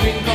string.